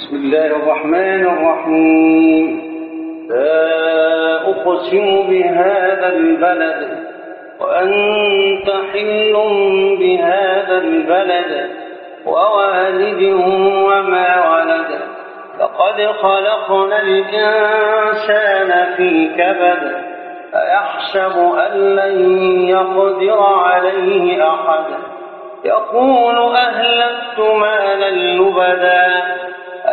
بسم الله الرحمن الرحيم. لا أقسم بهذا البلد وأنت حل بهذا البلد ووالد وما ولد. لقد خلقنا الإنسان في كبد أيحسب أن لن يقدر عليه أحد. يقول أهلكت مالا لبدا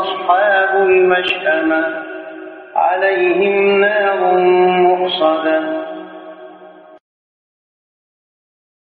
أصحاب المشأمة عليهم